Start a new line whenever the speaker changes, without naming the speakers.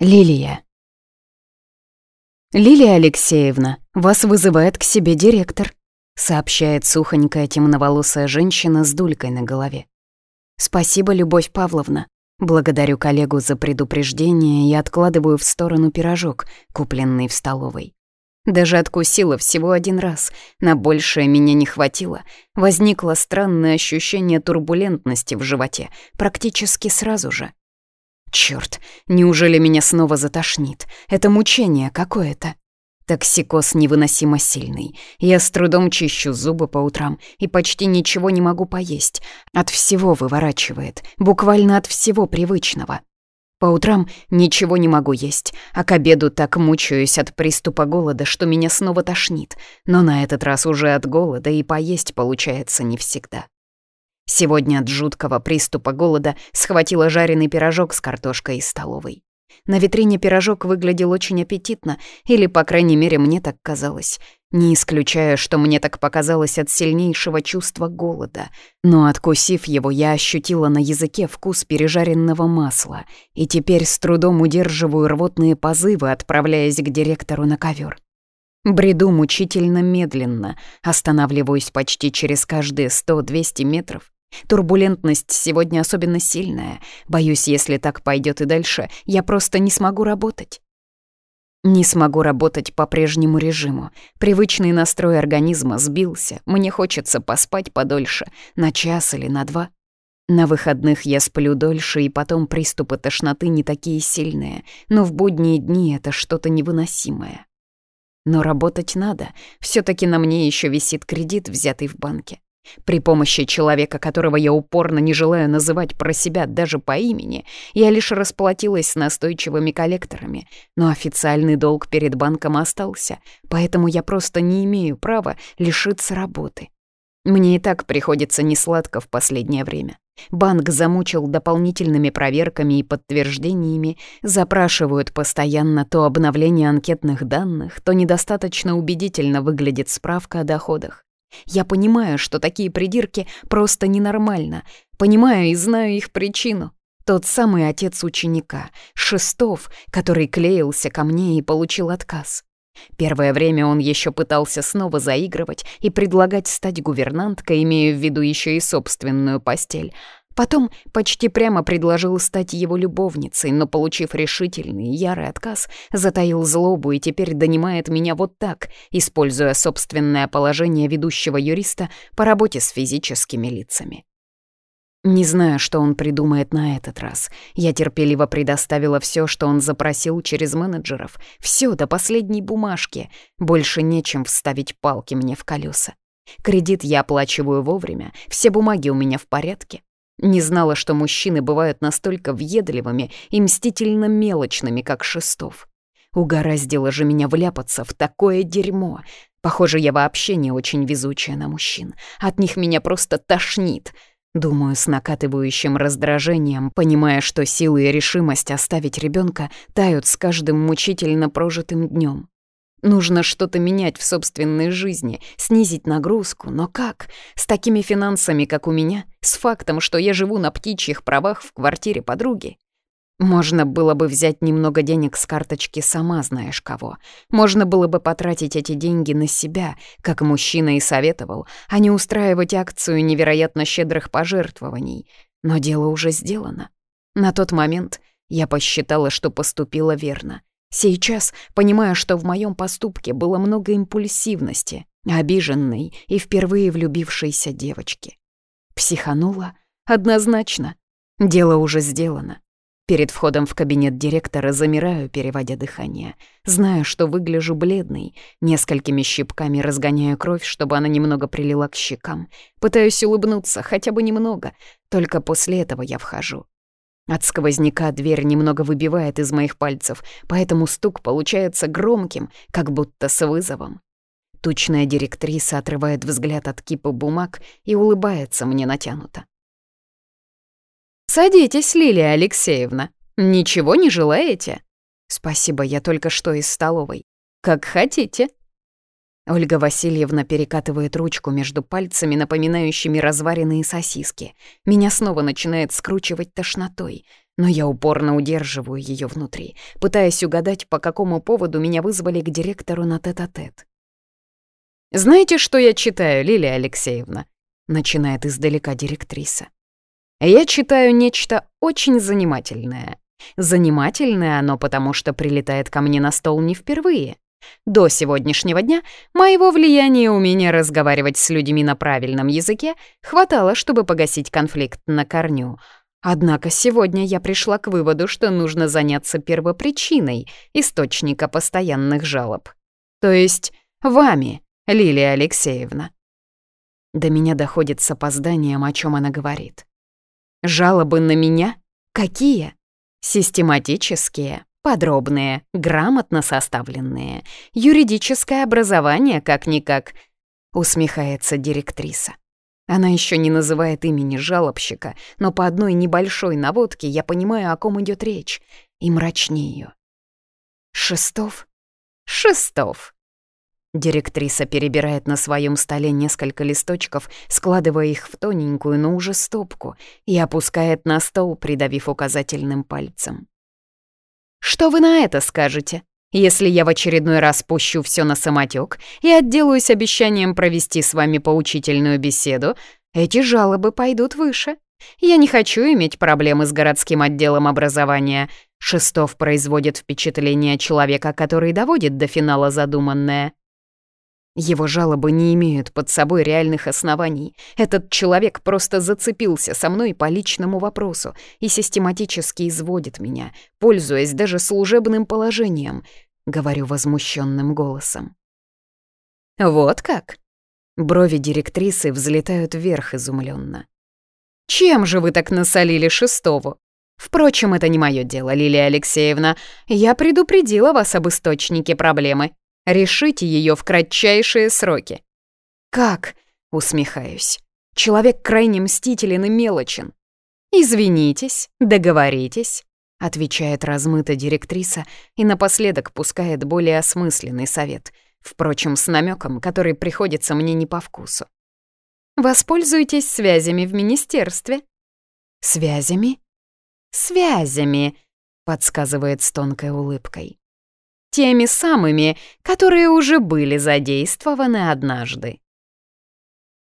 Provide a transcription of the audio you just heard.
Лилия. «Лилия Алексеевна, вас вызывает к себе директор», сообщает сухонькая темноволосая женщина с дулькой на голове. «Спасибо, Любовь Павловна. Благодарю коллегу за предупреждение и откладываю в сторону пирожок, купленный в столовой. Даже откусила всего один раз, на большее меня не хватило. Возникло странное ощущение турбулентности в животе практически сразу же. Черт, неужели меня снова затошнит? Это мучение какое-то. Токсикоз невыносимо сильный. Я с трудом чищу зубы по утрам и почти ничего не могу поесть. От всего выворачивает, буквально от всего привычного. По утрам ничего не могу есть, а к обеду так мучаюсь от приступа голода, что меня снова тошнит. Но на этот раз уже от голода и поесть получается не всегда. Сегодня от жуткого приступа голода схватила жареный пирожок с картошкой из столовой. На витрине пирожок выглядел очень аппетитно, или, по крайней мере, мне так казалось, не исключая, что мне так показалось от сильнейшего чувства голода. Но, откусив его, я ощутила на языке вкус пережаренного масла, и теперь с трудом удерживаю рвотные позывы, отправляясь к директору на ковер. Бреду мучительно медленно, останавливаюсь почти через каждые 100-200 метров, Турбулентность сегодня особенно сильная. Боюсь, если так пойдет и дальше, я просто не смогу работать. Не смогу работать по прежнему режиму. Привычный настрой организма сбился. Мне хочется поспать подольше, на час или на два. На выходных я сплю дольше, и потом приступы тошноты не такие сильные, но в будние дни это что-то невыносимое. Но работать надо. все таки на мне еще висит кредит, взятый в банке. При помощи человека, которого я упорно не желаю называть про себя даже по имени, я лишь расплатилась с настойчивыми коллекторами, но официальный долг перед банком остался, поэтому я просто не имею права лишиться работы. Мне и так приходится несладко в последнее время. Банк замучил дополнительными проверками и подтверждениями, запрашивают постоянно то обновление анкетных данных, то недостаточно убедительно выглядит справка о доходах. Я понимаю, что такие придирки просто ненормально. Понимаю и знаю их причину. Тот самый отец ученика, Шестов, который клеился ко мне и получил отказ. Первое время он еще пытался снова заигрывать и предлагать стать гувернанткой, имея в виду еще и собственную постель, Потом почти прямо предложил стать его любовницей, но, получив решительный, ярый отказ, затаил злобу и теперь донимает меня вот так, используя собственное положение ведущего юриста по работе с физическими лицами. Не знаю, что он придумает на этот раз. Я терпеливо предоставила все, что он запросил через менеджеров. Все до последней бумажки. Больше нечем вставить палки мне в колеса. Кредит я оплачиваю вовремя, все бумаги у меня в порядке. Не знала, что мужчины бывают настолько въедливыми и мстительно мелочными, как Шестов. Угораздило же меня вляпаться в такое дерьмо. Похоже, я вообще не очень везучая на мужчин. От них меня просто тошнит. Думаю, с накатывающим раздражением, понимая, что силы и решимость оставить ребенка тают с каждым мучительно прожитым днем. Нужно что-то менять в собственной жизни, снизить нагрузку, но как? С такими финансами, как у меня, с фактом, что я живу на птичьих правах в квартире подруги? Можно было бы взять немного денег с карточки сама знаешь кого. Можно было бы потратить эти деньги на себя, как мужчина и советовал, а не устраивать акцию невероятно щедрых пожертвований. Но дело уже сделано. На тот момент я посчитала, что поступила верно. Сейчас, понимая, что в моем поступке было много импульсивности, обиженной и впервые влюбившейся девочки. Психанула? Однозначно. Дело уже сделано. Перед входом в кабинет директора замираю, переводя дыхание, знаю, что выгляжу бледной, несколькими щипками разгоняю кровь, чтобы она немного прилила к щекам. Пытаюсь улыбнуться, хотя бы немного, только после этого я вхожу. От сквозняка дверь немного выбивает из моих пальцев, поэтому стук получается громким, как будто с вызовом. Тучная директриса отрывает взгляд от кипа бумаг и улыбается мне натянуто. «Садитесь, Лилия Алексеевна. Ничего не желаете?» «Спасибо, я только что из столовой. Как хотите». Ольга Васильевна перекатывает ручку между пальцами, напоминающими разваренные сосиски. Меня снова начинает скручивать тошнотой, но я упорно удерживаю ее внутри, пытаясь угадать, по какому поводу меня вызвали к директору на тет-а-тет. -тет. «Знаете, что я читаю, Лилия Алексеевна?» — начинает издалека директриса. «Я читаю нечто очень занимательное. Занимательное оно потому, что прилетает ко мне на стол не впервые». До сегодняшнего дня моего влияния и умения разговаривать с людьми на правильном языке хватало, чтобы погасить конфликт на корню. Однако сегодня я пришла к выводу, что нужно заняться первопричиной, источника постоянных жалоб. То есть вами, Лилия Алексеевна. До меня доходит с опозданием, о чем она говорит. Жалобы на меня? Какие? Систематические подробные, грамотно составленные. Юридическое образование, как-никак», — усмехается директриса. Она еще не называет имени жалобщика, но по одной небольшой наводке я понимаю, о ком идет речь, и мрачнее. «Шестов? Шестов!» Директриса перебирает на своем столе несколько листочков, складывая их в тоненькую, но уже стопку, и опускает на стол, придавив указательным пальцем. Что вы на это скажете? Если я в очередной раз пущу все на самотек и отделаюсь обещанием провести с вами поучительную беседу, эти жалобы пойдут выше. Я не хочу иметь проблемы с городским отделом образования. Шестов производит впечатление человека, который доводит до финала задуманное. Его жалобы не имеют под собой реальных оснований. Этот человек просто зацепился со мной по личному вопросу и систематически изводит меня, пользуясь даже служебным положением, говорю возмущенным голосом. Вот как? Брови директрисы взлетают вверх изумленно. Чем же вы так насолили шестову? Впрочем, это не мое дело, Лилия Алексеевна. Я предупредила вас об источнике проблемы. Решите ее в кратчайшие сроки». «Как?» — усмехаюсь. «Человек крайне мстителен и мелочен». «Извинитесь, договоритесь», — отвечает размыто директриса и напоследок пускает более осмысленный совет, впрочем, с намеком, который приходится мне не по вкусу. «Воспользуйтесь связями в министерстве». «Связями?» «Связями», — подсказывает с тонкой улыбкой теми самыми, которые уже были задействованы однажды.